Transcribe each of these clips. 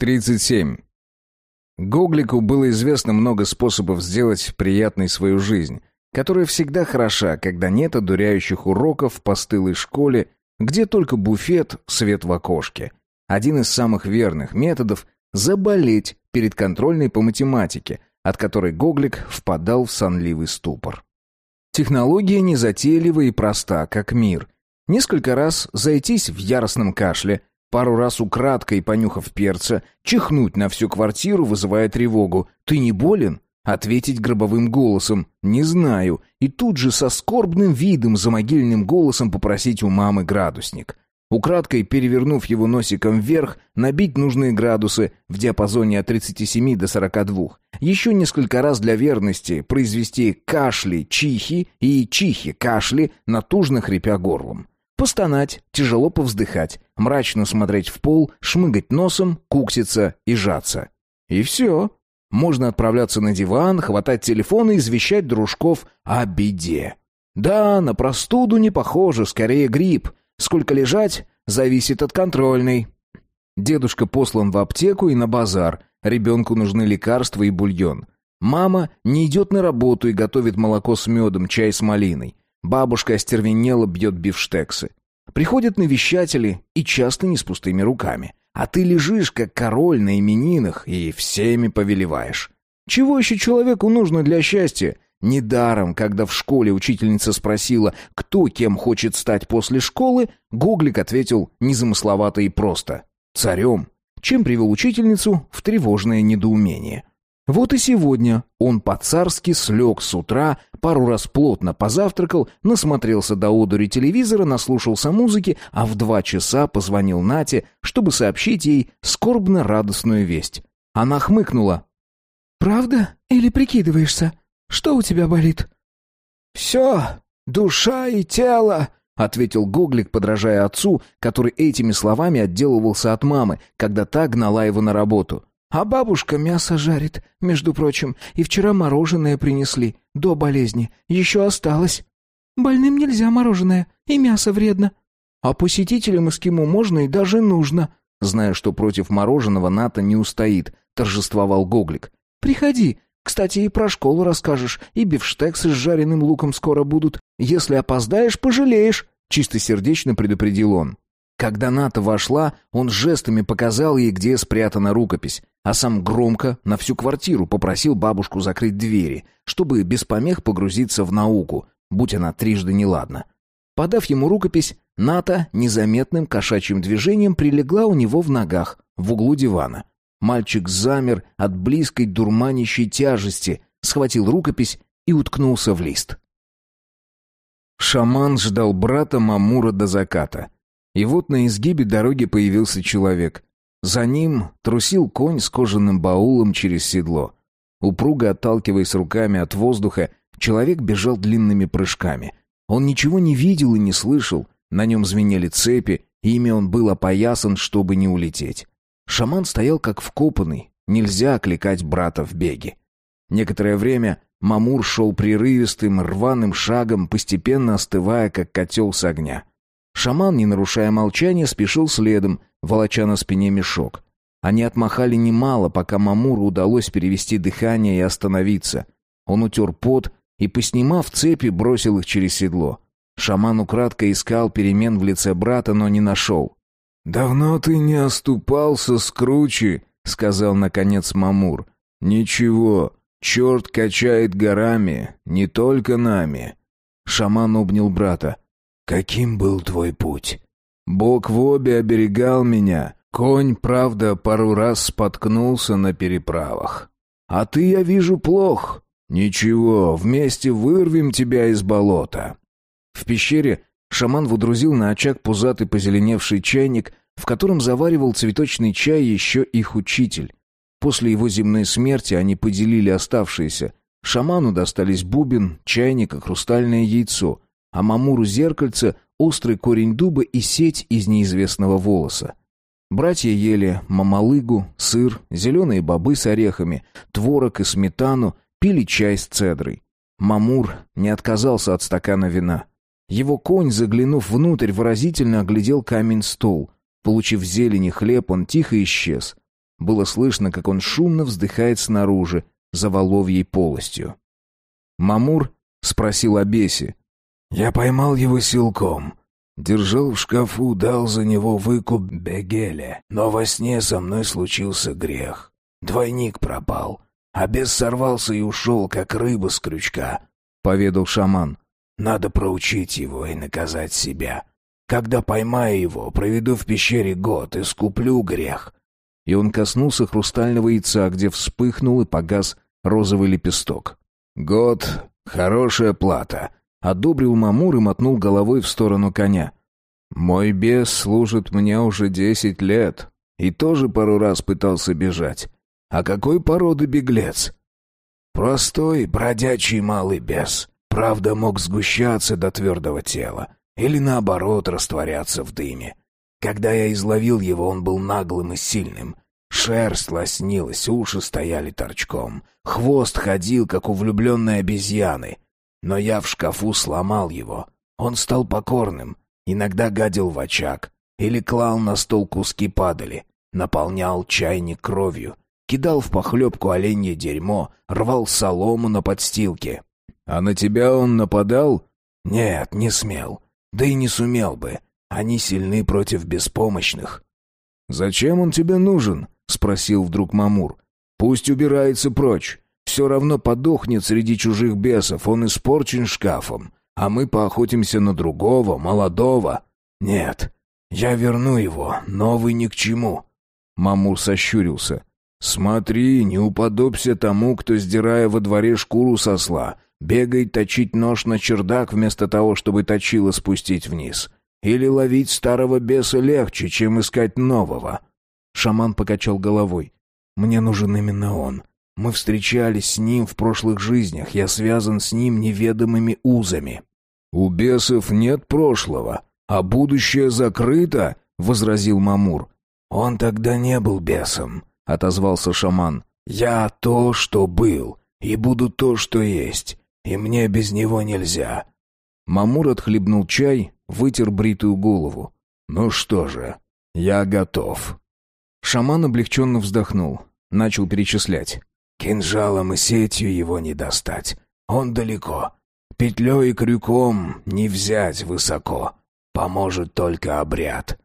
37. Гоглику было известно много способов сделать приятной свою жизнь, которая всегда хороша, когда нет одуряющих уроков в постылой школе, где только буфет, свет в окошке. Один из самых верных методов – заболеть перед контрольной по математике, от которой Гоглик впадал в сонливый ступор. Технология незатейлива и проста, как мир. Несколько раз зайтись в яростном кашле – Пару раз украдкой понюхав перца, чихнуть на всю квартиру, вызывая тревогу. «Ты не болен?» Ответить гробовым голосом «Не знаю» и тут же со скорбным видом за могильным голосом попросить у мамы градусник. Украдкой, перевернув его носиком вверх, набить нужные градусы в диапазоне от 37 до 42. Еще несколько раз для верности произвести кашли, чихи и чихи-кашли, натужно хрипя горлом. Постонать, тяжело повздыхать, мрачно смотреть в пол, шмыгать носом, кукситься и жаться. И все. Можно отправляться на диван, хватать телефон и извещать дружков о беде. Да, на простуду не похоже, скорее грипп. Сколько лежать, зависит от контрольной. Дедушка послан в аптеку и на базар. Ребенку нужны лекарства и бульон. Мама не идет на работу и готовит молоко с медом, чай с малиной. Бабушка остервенела бьет бифштексы. Приходят навещатели и часто не с пустыми руками. А ты лежишь, как король на именинах, и всеми повелеваешь. Чего еще человеку нужно для счастья? Недаром, когда в школе учительница спросила, кто кем хочет стать после школы, Гоглик ответил незамысловато и просто «царем», чем привел учительницу в тревожное недоумение. Вот и сегодня он по-царски слег с утра, пару раз плотно позавтракал, насмотрелся до одури телевизора, наслушался музыки, а в два часа позвонил Нате, чтобы сообщить ей скорбно-радостную весть. Она хмыкнула. «Правда или прикидываешься? Что у тебя болит?» «Все, душа и тело», — ответил Гоглик, подражая отцу, который этими словами отделывался от мамы, когда та гнала его на работу. А бабушка мясо жарит, между прочим, и вчера мороженое принесли, до болезни, еще осталось. Больным нельзя мороженое, и мясо вредно. А посетителям эскимо можно и даже нужно. Зная, что против мороженого НАТО не устоит, торжествовал Гоглик. Приходи, кстати, и про школу расскажешь, и бифштексы с жареным луком скоро будут. Если опоздаешь, пожалеешь, чистосердечно предупредил он. Когда Ната вошла, он жестами показал ей, где спрятана рукопись, а сам громко на всю квартиру попросил бабушку закрыть двери, чтобы без помех погрузиться в науку, будь она трижды неладна. Подав ему рукопись, Ната незаметным кошачьим движением прилегла у него в ногах, в углу дивана. Мальчик замер от близкой дурманящей тяжести, схватил рукопись и уткнулся в лист. Шаман ждал брата Мамура до заката. И вот на изгибе дороги появился человек. За ним трусил конь с кожаным баулом через седло. Упруго отталкиваясь руками от воздуха, человек бежал длинными прыжками. Он ничего не видел и не слышал, на нем звенели цепи, и ими он был опоясан, чтобы не улететь. Шаман стоял как вкопанный, нельзя окликать брата в беге. Некоторое время Мамур шел прерывистым, рваным шагом, постепенно остывая, как котел с огня. Шаман, не нарушая молчания, спешил следом, волоча на спине мешок. Они отмахали немало, пока Мамуру удалось перевести дыхание и остановиться. Он утер пот и, поснимав цепи, бросил их через седло. Шаман украдко искал перемен в лице брата, но не нашел. «Давно ты не оступался с кручи», — сказал, наконец, Мамур. «Ничего, черт качает горами, не только нами». Шаман обнял брата. Каким был твой путь? Бог в обе оберегал меня. Конь, правда, пару раз споткнулся на переправах. А ты, я вижу, плох. Ничего, вместе вырвем тебя из болота. В пещере шаман выдрузил на очаг пузатый позеленевший чайник, в котором заваривал цветочный чай еще их учитель. После его земной смерти они поделили оставшиеся. Шаману достались бубен, чайник и хрустальное яйцо — а Мамуру зеркальце, острый корень дуба и сеть из неизвестного волоса. Братья ели мамалыгу, сыр, зеленые бобы с орехами, творог и сметану, пили чай с цедрой. Мамур не отказался от стакана вина. Его конь, заглянув внутрь, выразительно оглядел камень-стол. Получив зелень и хлеб, он тихо исчез. Было слышно, как он шумно вздыхает снаружи, за воловьей полостью. «Мамур?» — спросил о бесе. «Я поймал его силком. Держал в шкафу, дал за него выкуп Бегеле. Но во сне со мной случился грех. Двойник пропал. А бес сорвался и ушел, как рыба с крючка», — поведал шаман. «Надо проучить его и наказать себя. Когда поймаю его, проведу в пещере год и скуплю грех и он коснулся хрустального яйца, где вспыхнул и погас розовый лепесток. «Год — хорошая плата», — одобрил Мамур и мотнул головой в сторону коня. «Мой бес служит мне уже десять лет и тоже пару раз пытался бежать. А какой породы беглец?» «Простой, бродячий малый бес. Правда, мог сгущаться до твердого тела или, наоборот, растворяться в дыме. Когда я изловил его, он был наглым и сильным. Шерсть лоснилась, уши стояли торчком. Хвост ходил, как у влюбленной обезьяны. Но я в шкафу сломал его. Он стал покорным. Иногда гадил в очаг. Или клал на стол куски падали. Наполнял чайник кровью. Кидал в похлебку оленье дерьмо. Рвал солому на подстилке. «А на тебя он нападал?» «Нет, не смел. Да и не сумел бы. Они сильны против беспомощных. Зачем он тебе нужен? спросил вдруг Мамур. Пусть убирается прочь. Все равно подохнет среди чужих бесов, он испорчен шкафом. А мы поохотимся на другого, молодого. Нет, я верну его, новый ни к чему. Мамур сощурился. Смотри, не уподобься тому, кто, сдирая во дворе шкуру сосла, бегает точить нож на чердак вместо того, чтобы точило спустить вниз. Или ловить старого беса легче, чем искать нового?» Шаман покачал головой. «Мне нужен именно он. Мы встречались с ним в прошлых жизнях. Я связан с ним неведомыми узами». «У бесов нет прошлого, а будущее закрыто», — возразил Мамур. «Он тогда не был бесом», — отозвался шаман. «Я то, что был, и буду то, что есть, и мне без него нельзя». Мамур отхлебнул чай, вытер бритую голову. «Ну что же, я готов». Шаман облегченно вздохнул, начал перечислять. «Кинжалом и сетью его не достать. Он далеко. Петлей и крюком не взять высоко. Поможет только обряд».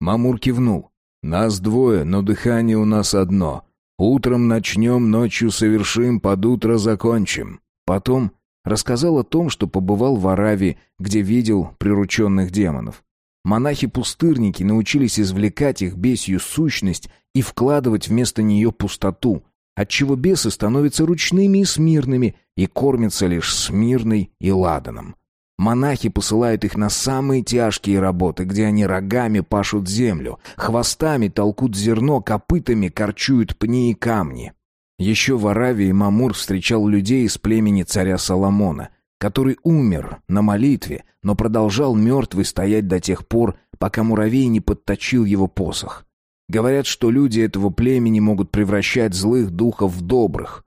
Мамур кивнул. «Нас двое, но дыхание у нас одно. Утром начнем, ночью совершим, под утро закончим». Потом Рассказал о том, что побывал в Аравии, где видел прирученных демонов. Монахи-пустырники научились извлекать их бесью сущность и вкладывать вместо нее пустоту, отчего бесы становятся ручными и смирными и кормятся лишь смирной и ладаном. Монахи посылают их на самые тяжкие работы, где они рогами пашут землю, хвостами толкут зерно, копытами корчуют пни и камни. Еще в Аравии Мамур встречал людей из племени царя Соломона, который умер на молитве, но продолжал мертвый стоять до тех пор, пока муравей не подточил его посох. Говорят, что люди этого племени могут превращать злых духов в добрых.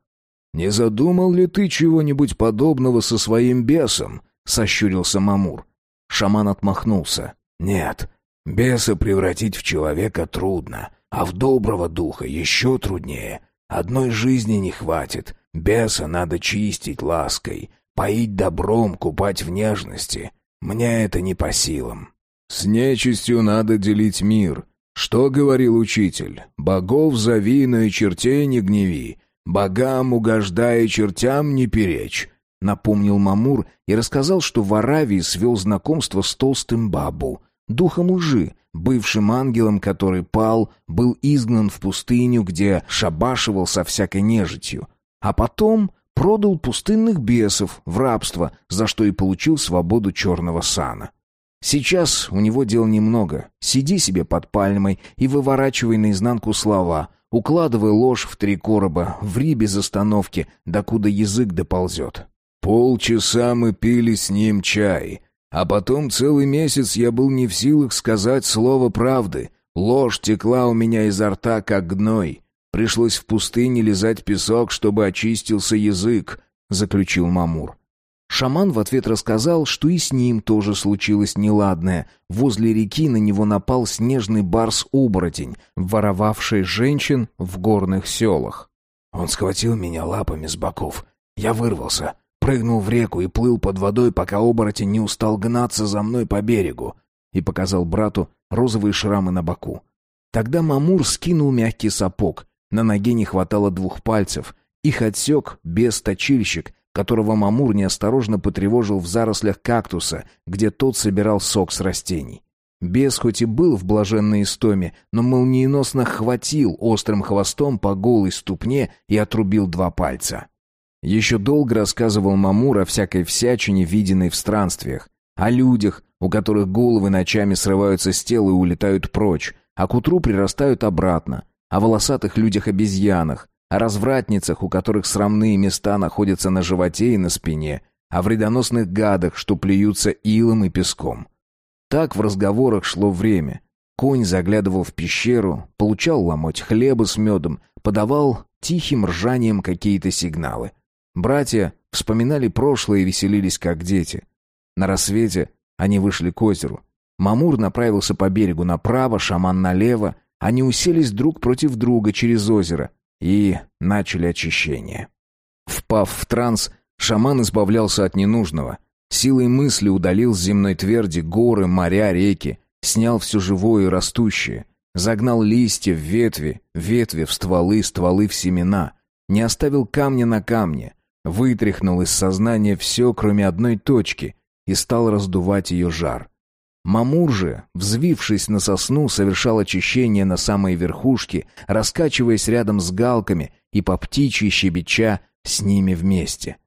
«Не задумал ли ты чего-нибудь подобного со своим бесом?» — сощурился Мамур. Шаман отмахнулся. «Нет, беса превратить в человека трудно, а в доброго духа еще труднее. Одной жизни не хватит. Беса надо чистить лаской, поить добром, купать в нежности. Мне это не по силам. С нечистью надо делить мир. Что говорил учитель? Богов зови, но и чертей не гневи. Богам угождая, чертям не перечь. Напомнил Мамур и рассказал, что в Аравии свел знакомство с толстым бабу, духом лжи, бывшим ангелом, который пал, был изгнан в пустыню, где шабашивал со всякой нежитью, а потом продал пустынных бесов в рабство, за что и получил свободу черного сана. Сейчас у него дел немного. Сиди себе под пальмой и выворачивай наизнанку слова, укладывай ложь в три короба, ври без остановки, докуда язык доползет. Полчаса мы пили с ним чай, а потом целый месяц я был не в силах сказать слово правды. Ложь текла у меня изо рта, как гной. Пришлось в пустыне лизать песок, чтобы очистился язык, — заключил Мамур. Шаман в ответ рассказал, что и с ним тоже случилось неладное. Возле реки на него напал снежный барс-оборотень, воровавший женщин в горных селах. Он схватил меня лапами с боков. Я вырвался, прыгнул в реку и плыл под водой, пока оборотень не устал гнаться за мной по берегу. И показал брату розовые шрамы на боку. Тогда Мамур скинул мягкий сапог. На ноге не хватало двух пальцев. Их отсек без-точильщик, которого Мамур неосторожно потревожил в зарослях кактуса, где тот собирал сок с растений. Бес хоть и был в блаженной истоме, но молниеносно хватил острым хвостом по голой ступне и отрубил два пальца. Еще долго рассказывал Мамур о всякой всячине, виденной в странствиях, о людях, у которых головы ночами срываются с тела и улетают прочь, а к утру прирастают обратно, о волосатых людях-обезьянах, о развратницах, у которых срамные места находятся на животе и на спине, о вредоносных гадах, что плюются илом и песком. Так в разговорах шло время. Конь заглядывал в пещеру, получал ломоть хлеба с медом, подавал тихим ржанием какие-то сигналы. Братья вспоминали прошлое и веселились, как дети. На рассвете они вышли к озеру. Мамур направился по берегу направо, шаман налево. Они уселись друг против друга через озеро — и начали очищение. Впав в транс, шаман избавлялся от ненужного. Силой мысли удалил с земной тверди горы, моря, реки, снял все живое и растущее, загнал листья в ветви, ветви в стволы, стволы в семена, не оставил камня на камне, вытряхнул из сознания все, кроме одной точки, и стал раздувать ее жар. Мамур же, взвившись на сосну, совершал очищение на самой верхушке, раскачиваясь рядом с галками и по птичьи щебеча с ними вместе.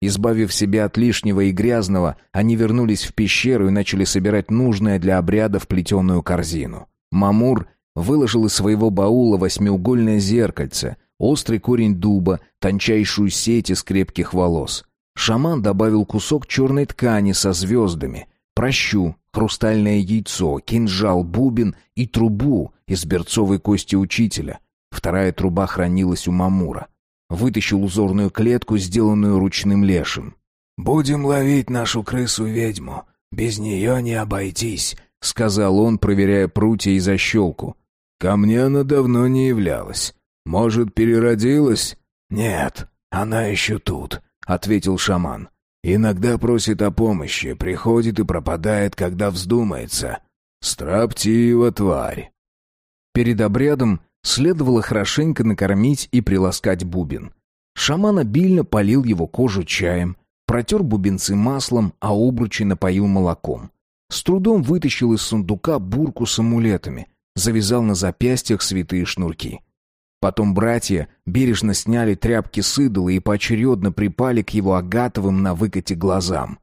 Избавив себя от лишнего и грязного, они вернулись в пещеру и начали собирать нужное для обрядов плетеную корзину. Мамур выложил из своего баула восьмиугольное зеркальце, острый корень дуба, тончайшую сеть из крепких волос. Шаман добавил кусок черной ткани со звездами, прощу, хрустальное яйцо, кинжал, бубен и трубу из берцовой кости учителя. Вторая труба хранилась у Мамура. Вытащил узорную клетку, сделанную ручным лешим. «Будем ловить нашу крысу-ведьму. Без нее не обойтись», — сказал он, проверяя прутья и защелку. «Ко мне она давно не являлась. Может, переродилась?» «Нет, она еще тут», — ответил шаман. Иногда просит о помощи, приходит и пропадает, когда вздумается. Строптива тварь. Перед обрядом следовало хорошенько накормить и приласкать бубен. Шаман обильно полил его кожу чаем, протер бубенцы маслом, а обручи напоил молоком. С трудом вытащил из сундука бурку с амулетами, завязал на запястьях святые шнурки. Потом братья бережно сняли тряпки с идола и поочередно припали к его агатовым на выкате глазам.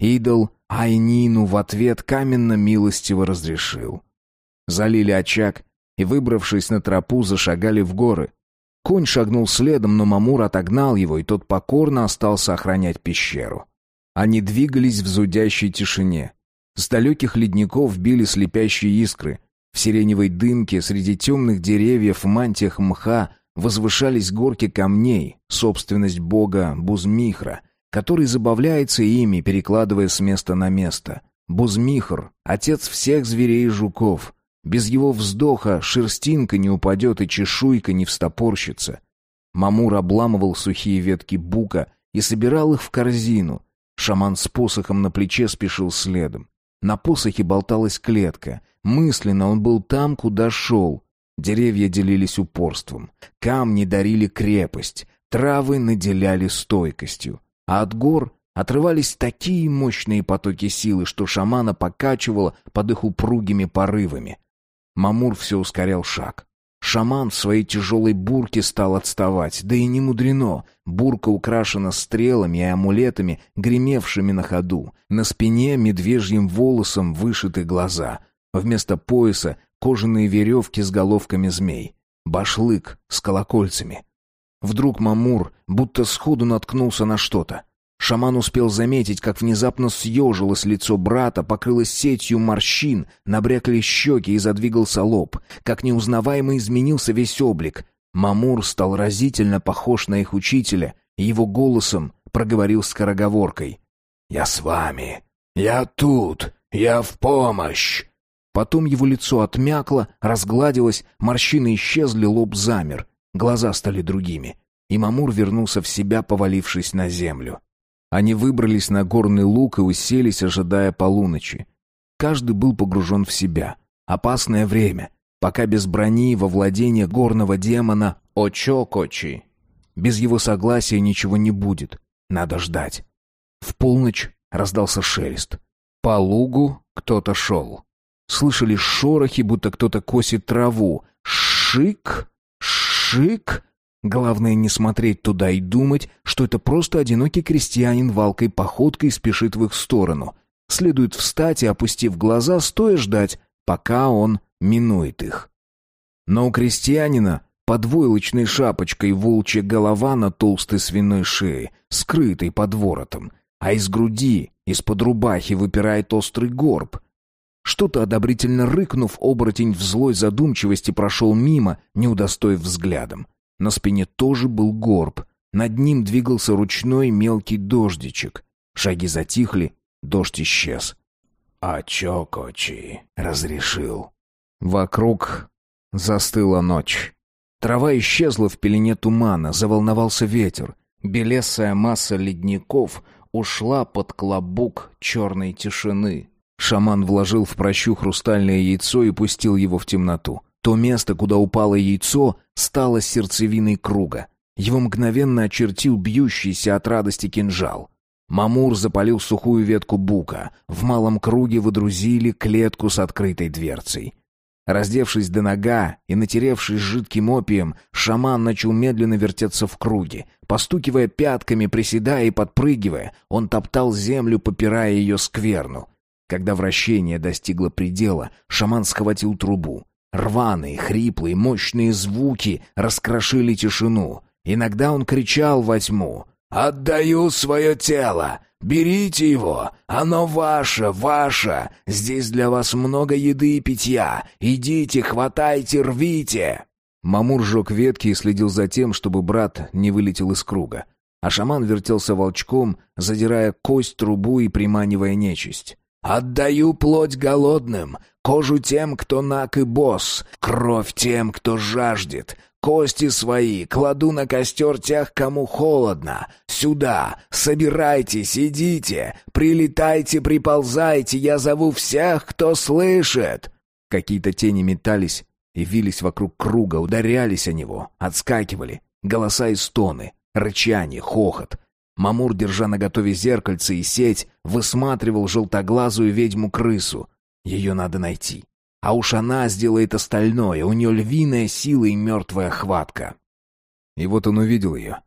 Идол Айнину в ответ каменно милостиво разрешил. Залили очаг и, выбравшись на тропу, зашагали в горы. Конь шагнул следом, но Мамур отогнал его, и тот покорно остался охранять пещеру. Они двигались в зудящей тишине. С далеких ледников били слепящие искры, в сиреневой дымке среди темных деревьев в мантиях мха возвышались горки камней, собственность бога Бузмихра, который забавляется ими, перекладывая с места на место. Бузмихр — отец всех зверей и жуков. Без его вздоха шерстинка не упадет и чешуйка не встопорщится. Мамур обламывал сухие ветки бука и собирал их в корзину. Шаман с посохом на плече спешил следом. На посохе болталась клетка. Мысленно он был там, куда шел. Деревья делились упорством. Камни дарили крепость. Травы наделяли стойкостью. А от гор отрывались такие мощные потоки силы, что шамана покачивало под их упругими порывами. Мамур все ускорял шаг. Шаман в своей тяжелой бурке стал отставать, да и не мудрено. Бурка украшена стрелами и амулетами, гремевшими на ходу. На спине медвежьим волосом вышиты глаза. Вместо пояса кожаные веревки с головками змей. Башлык с колокольцами. Вдруг Мамур будто сходу наткнулся на что-то. Шаман успел заметить, как внезапно съежилось лицо брата, покрылось сетью морщин, набрякли щеки и задвигался лоб, как неузнаваемо изменился весь облик. Мамур стал разительно похож на их учителя, и его голосом проговорил скороговоркой. Я с вами. Я тут. Я в помощь!» Потом его лицо отмякло, разгладилось, морщины исчезли, лоб замер, глаза стали другими. И Мамур вернулся в себя, повалившись на землю. Они выбрались на горный луг и уселись, ожидая полуночи. Каждый был погружен в себя. Опасное время, пока без брони во владение горного демона Очокочи. Без его согласия ничего не будет. Надо ждать. В полночь раздался шелест. По лугу кто-то шел. Слышали шорохи, будто кто-то косит траву. Шик, шик. Главное не смотреть туда и думать, что это просто одинокий крестьянин валкой походкой спешит в их сторону. Следует встать и, опустив глаза, стоя ждать, пока он минует их. Но у крестьянина под войлочной шапочкой волчья голова на толстой свиной шее, скрытой под воротом, а из груди, из-под рубахи выпирает острый горб. Что-то одобрительно рыкнув, оборотень в злой задумчивости прошел мимо, не удостоив взглядом. На спине тоже был горб. Над ним двигался ручной мелкий дождичек. Шаги затихли, дождь исчез. «А Чокочи разрешил». Вокруг застыла ночь. Трава исчезла в пелене тумана, заволновался ветер. Белесая масса ледников ушла под клобук черной тишины. Шаман вложил в прощу хрустальное яйцо и пустил его в темноту. То место, куда упало яйцо, стало сердцевиной круга. Его мгновенно очертил бьющийся от радости кинжал. Мамур запалил сухую ветку бука. В малом круге выдрузили клетку с открытой дверцей. Раздевшись до нога и натеревшись жидким опием, шаман начал медленно вертеться в круге. Постукивая пятками, приседая и подпрыгивая, он топтал землю, попирая ее скверну. Когда вращение достигло предела, шаман схватил трубу. Рваные, хриплые, мощные звуки раскрошили тишину. Иногда он кричал во тьму «Отдаю свое тело! Берите его! Оно ваше, ваше! Здесь для вас много еды и питья! Идите, хватайте, рвите!» Мамур жег ветки и следил за тем, чтобы брат не вылетел из круга. А шаман вертелся волчком, задирая кость трубу и приманивая нечисть. «Отдаю плоть голодным, кожу тем, кто наг и босс, кровь тем, кто жаждет, Кости свои кладу на костер тех, кому холодно. Сюда, собирайтесь, идите, прилетайте, приползайте, я зову всех, кто слышит». Какие-то тени метались и вились вокруг круга, ударялись о него, отскакивали. Голоса и стоны, рычание, хохот. Мамур, держа наготове зеркальце и сеть, высматривал желтоглазую ведьму-крысу. Ее надо найти. А уж она сделает остальное, у нее львиная сила и мертвая хватка. И вот он увидел ее.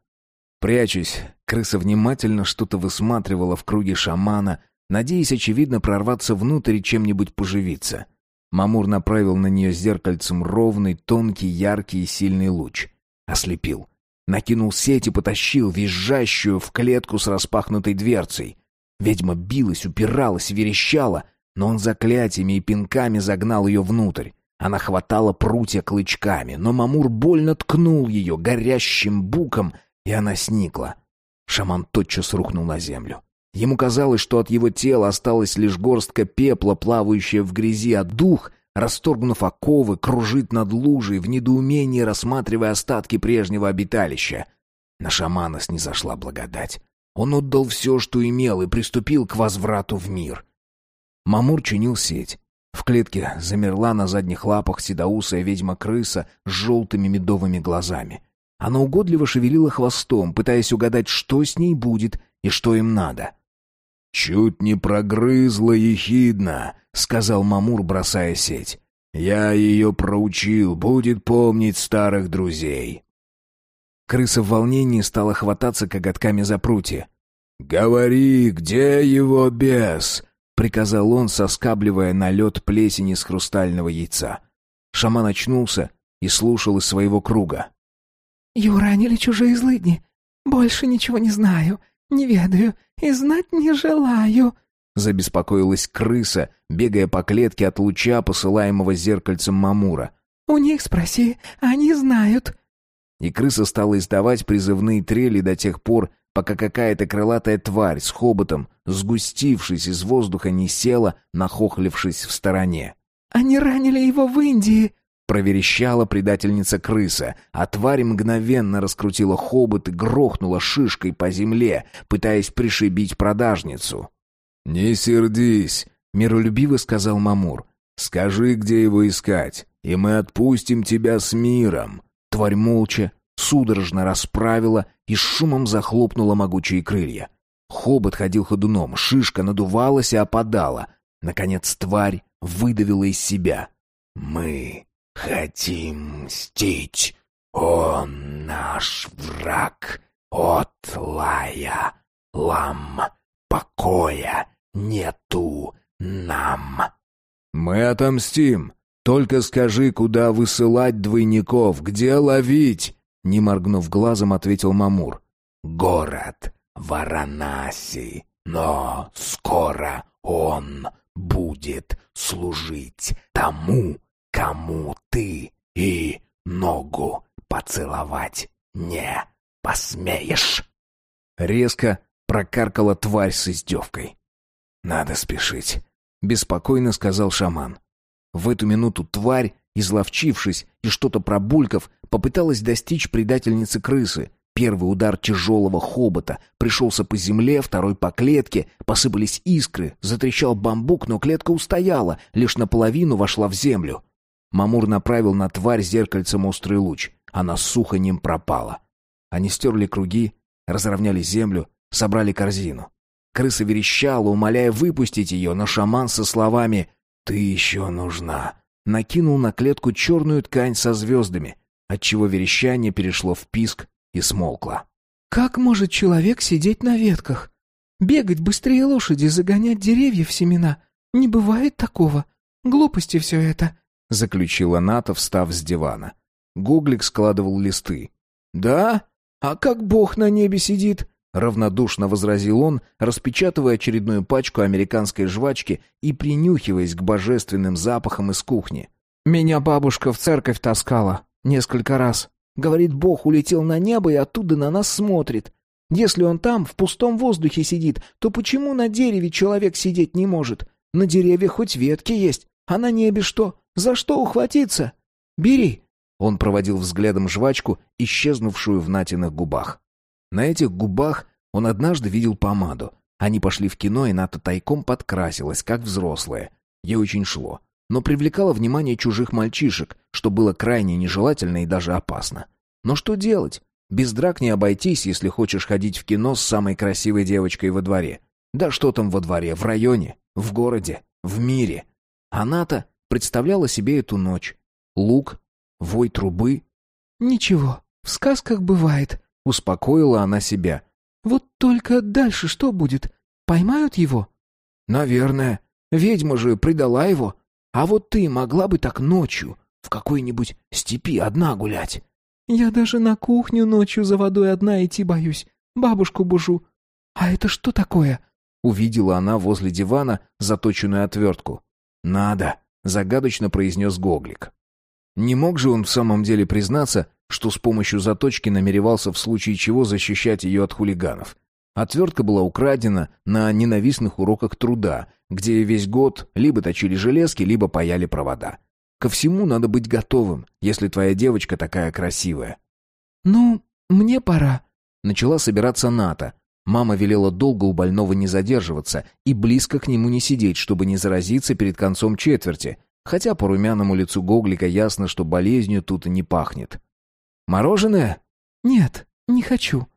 Прячась, крыса внимательно что-то высматривала в круге шамана, надеясь, очевидно, прорваться внутрь чем-нибудь поживиться. Мамур направил на нее зеркальцем ровный, тонкий, яркий и сильный луч. Ослепил. Накинул сеть и потащил визжащую в клетку с распахнутой дверцей. Ведьма билась, упиралась, верещала — но он заклятиями и пинками загнал ее внутрь. Она хватала прутья клычками, но Мамур больно ткнул ее горящим буком, и она сникла. Шаман тотчас рухнул на землю. Ему казалось, что от его тела осталась лишь горстка пепла, плавающая в грязи, а дух, расторгнув оковы, кружит над лужей, в недоумении рассматривая остатки прежнего обиталища. На шамана снизошла благодать. Он отдал все, что имел, и приступил к возврату в мир. Мамур чинил сеть. В клетке замерла на задних лапах седоусая ведьма-крыса с желтыми медовыми глазами. Она угодливо шевелила хвостом, пытаясь угадать, что с ней будет и что им надо. «Чуть не прогрызла ехидно», — сказал Мамур, бросая сеть. «Я ее проучил, будет помнить старых друзей». Крыса в волнении стала хвататься коготками за прутья. «Говори, где его бес?» приказал он, соскабливая на лед плесени с хрустального яйца. Шаман очнулся и слушал из своего круга. «Юранили чужие злыдни. Больше ничего не знаю, не ведаю и знать не желаю», забеспокоилась крыса, бегая по клетке от луча, посылаемого зеркальцем Мамура. «У них спроси, они знают». И крыса стала издавать призывные трели до тех пор, пока какая-то крылатая тварь с хоботом, сгустившись из воздуха, не села, нахохлившись в стороне. «Они ранили его в Индии!» Проверещала предательница крыса, а тварь мгновенно раскрутила хобот и грохнула шишкой по земле, пытаясь пришибить продажницу. «Не сердись», — миролюбиво сказал Мамур. «Скажи, где его искать, и мы отпустим тебя с миром». Тварь молча, судорожно расправила и с шумом захлопнула могучие крылья. Хобот ходил ходуном, шишка надувалась и опадала. Наконец тварь выдавила из себя. «Мы хотим мстить. Он наш враг. От лая, лам, покоя нету нам». «Мы отомстим. Только скажи, куда высылать двойников, где ловить?» Не моргнув глазом, ответил Мамур. «Город Варанаси, но скоро он будет служить тому, кому ты и ногу поцеловать не посмеешь». Резко прокаркала тварь с издевкой. «Надо спешить», — беспокойно сказал шаман. В эту минуту тварь, изловчившись и что-то пробулькав, попыталась достичь предательницы крысы. Первый удар тяжелого хобота пришелся по земле, второй по клетке, посыпались искры, затрещал бамбук, но клетка устояла, лишь наполовину вошла в землю. Мамур направил на тварь зеркальцем острый луч. Она сухо ним пропала. Они стерли круги, разровняли землю, собрали корзину. Крыса верещала, умоляя выпустить ее, но шаман со словами «Ты еще нужна» накинул на клетку черную ткань со звездами, отчего верещание перешло в писк и смолкло. «Как может человек сидеть на ветках? Бегать быстрее лошади, загонять деревья в семена? Не бывает такого. Глупости все это», — заключила Ната, встав с дивана. Гуглик складывал листы. «Да? А как бог на небе сидит?» равнодушно возразил он, распечатывая очередную пачку американской жвачки и принюхиваясь к божественным запахам из кухни. Меня бабушка в церковь таскала несколько раз. Говорит, Бог улетел на небо и оттуда на нас смотрит. Если он там, в пустом воздухе сидит, то почему на дереве человек сидеть не может? На дереве хоть ветки есть, а на небе что? За что ухватиться? Бери. Он проводил взглядом жвачку, исчезнувшую в Натиных губах. На этих губах он однажды видел помаду. Они пошли в кино, и Ната тайком подкрасилась, как взрослая. Ей очень шло. Но привлекало внимание чужих мальчишек, что было крайне нежелательно и даже опасно. Но что делать? Без драк не обойтись, если хочешь ходить в кино с самой красивой девочкой во дворе. Да что там во дворе, в районе, в городе, в мире. Она-то представляла себе эту ночь. Лук, вой трубы. «Ничего, в сказках бывает», Успокоила она себя. «Вот только дальше что будет? Поймают его?» «Наверное. Ведьма же предала его. А вот ты могла бы так ночью в какой-нибудь степи одна гулять?» «Я даже на кухню ночью за водой одна идти боюсь. Бабушку бужу. А это что такое?» Увидела она возле дивана заточенную отвертку. «Надо», — загадочно произнес Гоглик. Не мог же он в самом деле признаться, что с помощью заточки намеревался в случае чего защищать ее от хулиганов. Отвертка была украдена на ненавистных уроках труда, где весь год либо точили железки, либо паяли провода. Ко всему надо быть готовым, если твоя девочка такая красивая. «Ну, мне пора», — начала собираться Ната. Мама велела долго у больного не задерживаться и близко к нему не сидеть, чтобы не заразиться перед концом четверти, хотя по румяному лицу Гоглика ясно, что болезнью тут и не пахнет. «Мороженое?» «Нет, не хочу».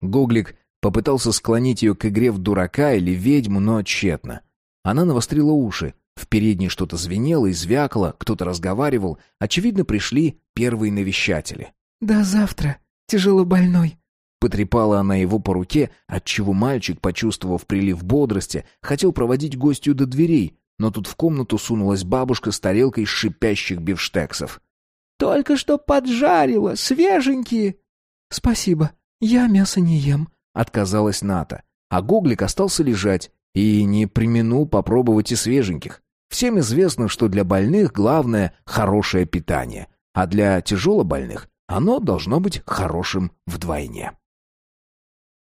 Гоглик попытался склонить ее к игре в дурака или ведьму, но тщетно. Она навострила уши. В передней что-то звенело и звякало, кто-то разговаривал. Очевидно, пришли первые навещатели. «До завтра, тяжело больной», Потрепала она его по руке, отчего мальчик, почувствовав прилив бодрости, хотел проводить гостью до дверей, но тут в комнату сунулась бабушка с тарелкой шипящих бифштексов. «Только что поджарила, свеженькие!» «Спасибо, я мясо не ем», — отказалась Ната. А Гоглик остался лежать и не применул попробовать и свеженьких. Всем известно, что для больных главное — хорошее питание, а для тяжелобольных оно должно быть хорошим вдвойне.